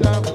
na na.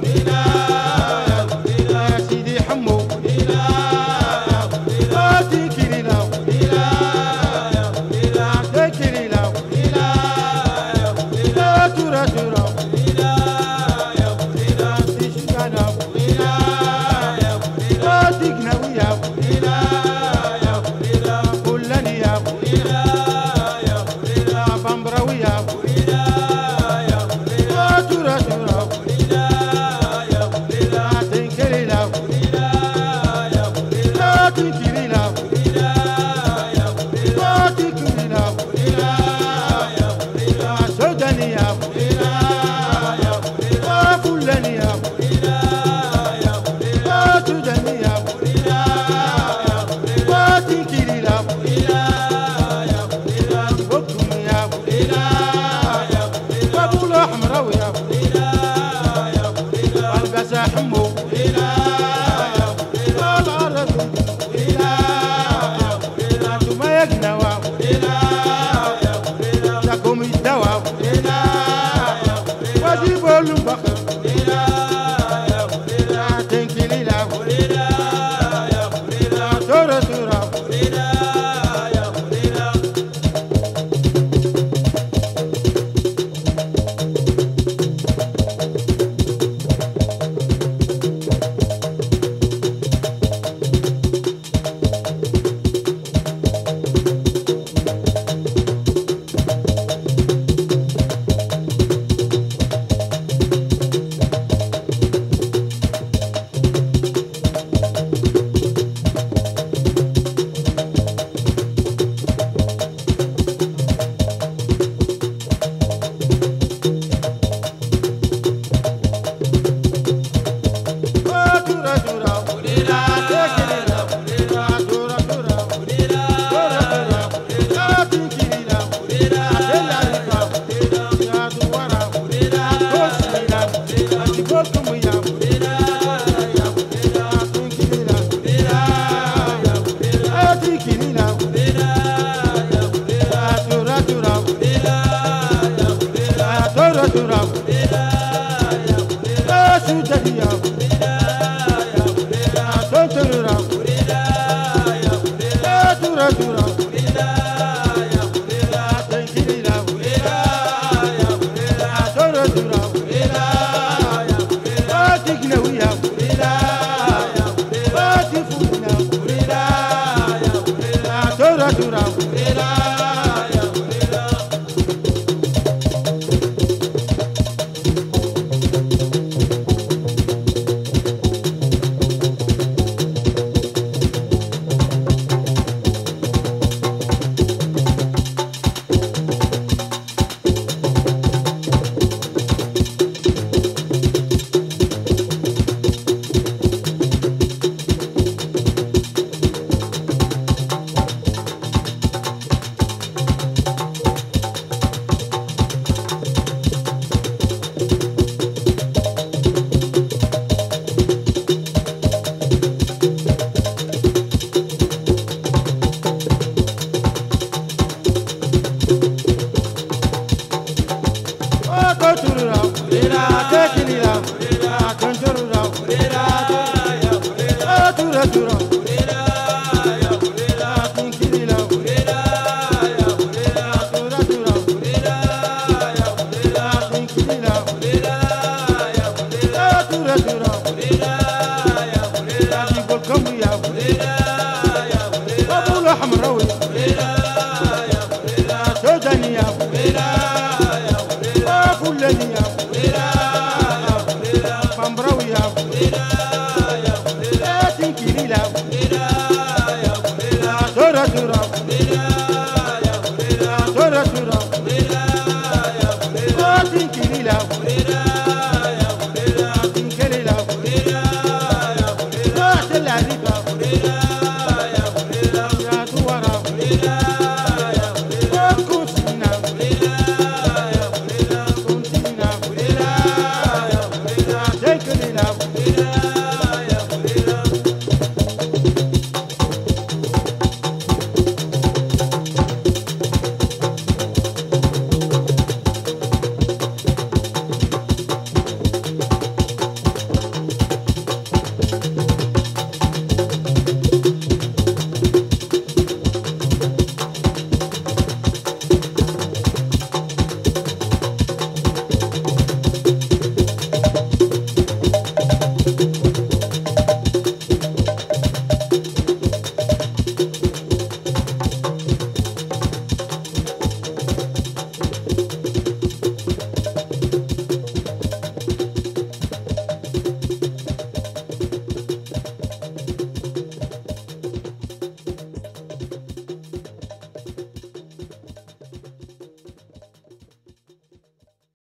Murina. olho, Madura Ila kulenya.